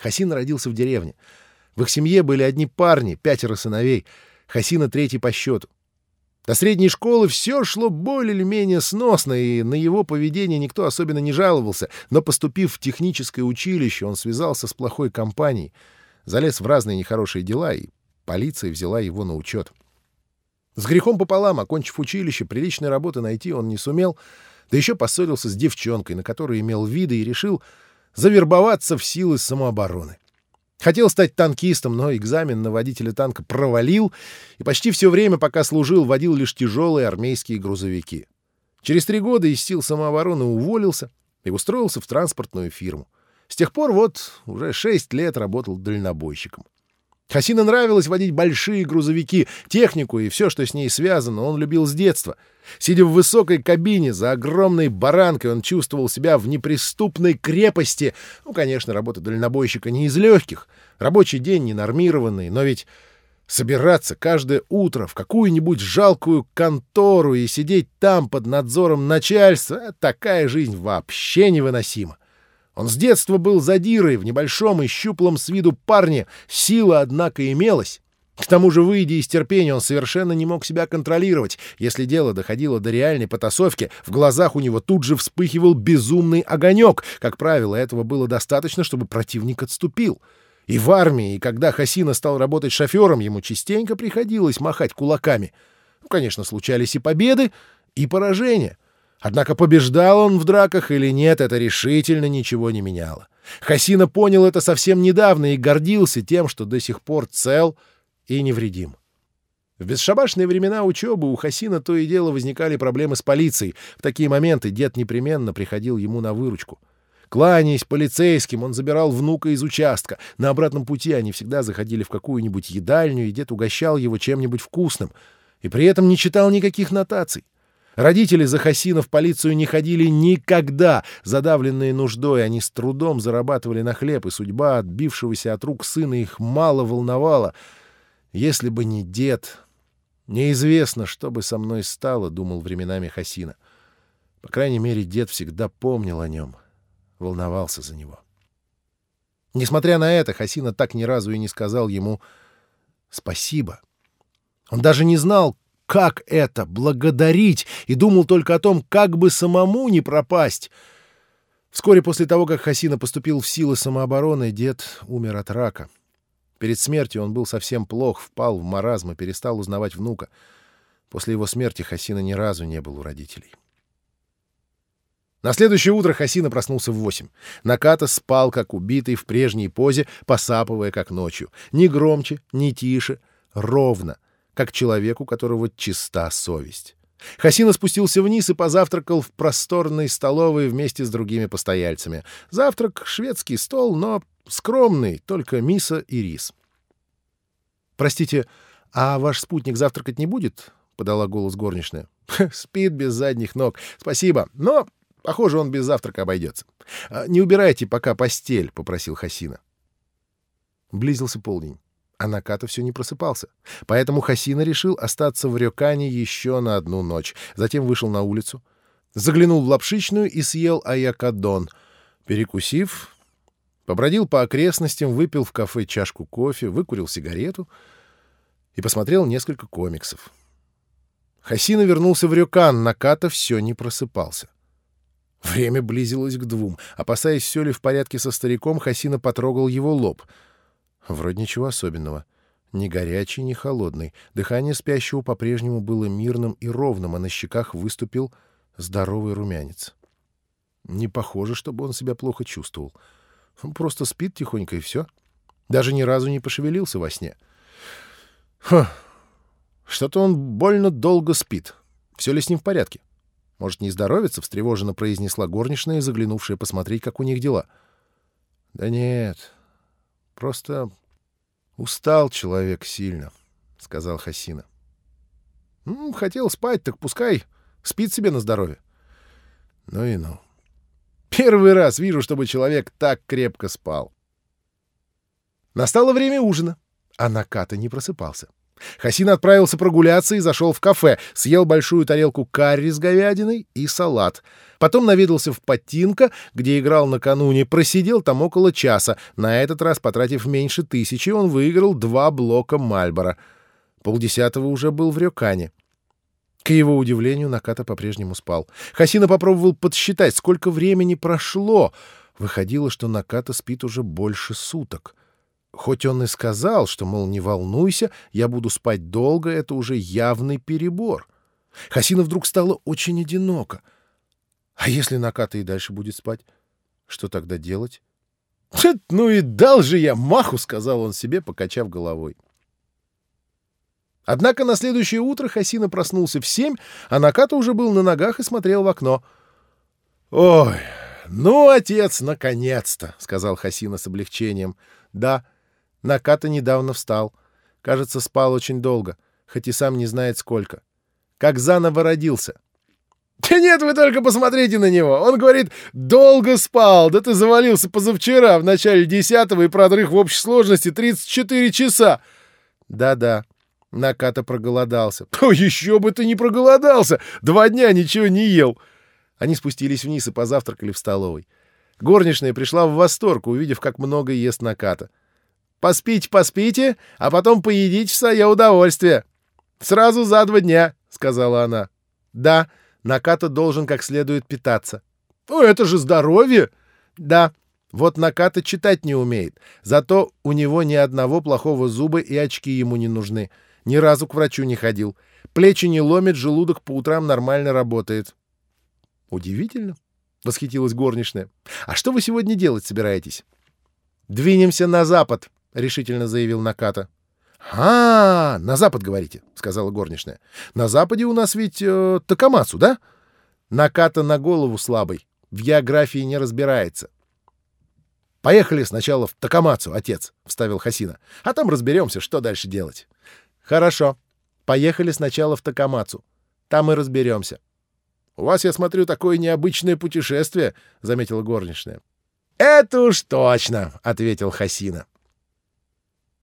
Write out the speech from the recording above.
Хасин родился в деревне. В их семье были одни парни, пятеро сыновей. Хасина третий по счету. До средней школы все шло более или менее сносно, и на его поведение никто особенно не жаловался, но, поступив в техническое училище, он связался с плохой компанией, залез в разные нехорошие дела, и полиция взяла его на учет. С грехом пополам, окончив училище, приличной работы найти он не сумел, да еще поссорился с девчонкой, на которой имел виды, и решил завербоваться в силы самообороны. Хотел стать танкистом, но экзамен на водителя танка провалил, и почти все время, пока служил, водил лишь тяжелые армейские грузовики. Через три года из сил самообороны уволился и устроился в транспортную фирму. С тех пор вот уже шесть лет работал дальнобойщиком. Хасина нравилось водить большие грузовики, технику и все, что с ней связано, он любил с детства. Сидя в высокой кабине за огромной баранкой, он чувствовал себя в неприступной крепости. Ну, конечно, работа дальнобойщика не из легких. Рабочий день ненормированный, но ведь собираться каждое утро в какую-нибудь жалкую контору и сидеть там под надзором начальства — такая жизнь вообще невыносима. Он с детства был задирой в небольшом и щуплом с виду парне, сила, однако, имелась. К тому же, выйдя из терпения, он совершенно не мог себя контролировать. Если дело доходило до реальной потасовки, в глазах у него тут же вспыхивал безумный огонек. Как правило, этого было достаточно, чтобы противник отступил. И в армии, и когда Хасина стал работать шофером, ему частенько приходилось махать кулаками. Ну, конечно, случались и победы, и поражения. Однако побеждал он в драках или нет, это решительно ничего не меняло. Хасина понял это совсем недавно и гордился тем, что до сих пор цел и невредим. В бесшабашные времена учебы у Хасина то и дело возникали проблемы с полицией. В такие моменты дед непременно приходил ему на выручку. Кланяясь полицейским, он забирал внука из участка. На обратном пути они всегда заходили в какую-нибудь едальню, и дед угощал его чем-нибудь вкусным. И при этом не читал никаких нотаций. Родители за Хасина в полицию не ходили никогда. Задавленные нуждой, они с трудом зарабатывали на хлеб, и судьба отбившегося от рук сына их мало волновала. Если бы не дед... Неизвестно, что бы со мной стало, — думал временами Хасина. По крайней мере, дед всегда помнил о нем, волновался за него. Несмотря на это, Хасина так ни разу и не сказал ему «спасибо». Он даже не знал, как это — благодарить, и думал только о том, как бы самому не пропасть. Вскоре после того, как Хасина поступил в силы самообороны, дед умер от рака. Перед смертью он был совсем плох, впал в маразм и перестал узнавать внука. После его смерти Хасина ни разу не был у родителей. На следующее утро Хасина проснулся в восемь. Наката спал, как убитый, в прежней позе, посапывая, как ночью. Ни громче, ни тише, ровно — как человеку, у которого чиста совесть. Хасина спустился вниз и позавтракал в просторной столовой вместе с другими постояльцами. Завтрак — шведский стол, но скромный, только миса и рис. «Простите, а ваш спутник завтракать не будет?» — подала голос горничная. «Спит без задних ног. Спасибо, но, похоже, он без завтрака обойдется. А, не убирайте пока постель», — попросил Хасина. Близился полдень а Наката все не просыпался. Поэтому Хасина решил остаться в Рёкане еще на одну ночь. Затем вышел на улицу, заглянул в лапшичную и съел аякадон. Перекусив, побродил по окрестностям, выпил в кафе чашку кофе, выкурил сигарету и посмотрел несколько комиксов. Хасина вернулся в Рёкан, Наката все не просыпался. Время близилось к двум. Опасаясь, все ли в порядке со стариком, Хасина потрогал его лоб — Вроде ничего особенного. Ни горячий, ни холодный. Дыхание спящего по-прежнему было мирным и ровным, а на щеках выступил здоровый румянец. Не похоже, чтобы он себя плохо чувствовал. Он просто спит тихонько, и все. Даже ни разу не пошевелился во сне. Хм, что-то он больно долго спит. Все ли с ним в порядке? Может, не здоровится? — встревоженно произнесла горничная, заглянувшая посмотреть, как у них дела. — Да нет, Просто устал человек сильно, — сказал Хасина. Ну, хотел спать, так пускай спит себе на здоровье. Ну и ну. Первый раз вижу, чтобы человек так крепко спал. Настало время ужина, а Наката не просыпался. Хасин отправился прогуляться и зашел в кафе, съел большую тарелку карри с говядиной и салат. Потом наведался в Патинко, где играл накануне, просидел там около часа. На этот раз, потратив меньше тысячи, он выиграл два блока Мальбора. Полдесятого уже был в Рёкане. К его удивлению, Наката по-прежнему спал. Хасина попробовал подсчитать, сколько времени прошло. Выходило, что Наката спит уже больше суток. Хоть он и сказал, что, мол, не волнуйся, я буду спать долго, это уже явный перебор. Хасина вдруг стало очень одиноко. А если Наката и дальше будет спать? Что тогда делать? — Ну и дал же я маху, — сказал он себе, покачав головой. Однако на следующее утро Хасина проснулся в семь, а Наката уже был на ногах и смотрел в окно. — Ой, ну, отец, наконец-то, — сказал Хасина с облегчением. — Да, — Наката недавно встал. Кажется, спал очень долго, хоть и сам не знает сколько. Как заново родился. Да нет, вы только посмотрите на него. Он говорит, долго спал. Да ты завалился позавчера, в начале десятого, и продрых в общей сложности 34 часа. Да-да, Наката проголодался. О, еще бы ты не проголодался! Два дня ничего не ел. Они спустились вниз и позавтракали в столовой. Горничная пришла в восторг, увидев, как много ест Наката. Поспите, поспите, а потом поедите в свое удовольствие. Сразу за два дня, — сказала она. Да, Наката должен как следует питаться. О, это же здоровье! Да, вот Наката читать не умеет. Зато у него ни одного плохого зуба и очки ему не нужны. Ни разу к врачу не ходил. Плечи не ломит, желудок по утрам нормально работает. Удивительно, — восхитилась горничная. А что вы сегодня делать собираетесь? Двинемся на запад, — решительно заявил Наката. «А, на запад, говорите», — сказала горничная. «На западе у нас ведь э, Такамацу, да?» Наката на голову слабый, в географии не разбирается. «Поехали сначала в Такамацу, отец», — вставил Хасина. «А там разберемся, что дальше делать». «Хорошо. Поехали сначала в Такамацу. Там и разберемся». «У вас, я смотрю, такое необычное путешествие», — заметила горничная. «Это уж точно», — ответил Хасина.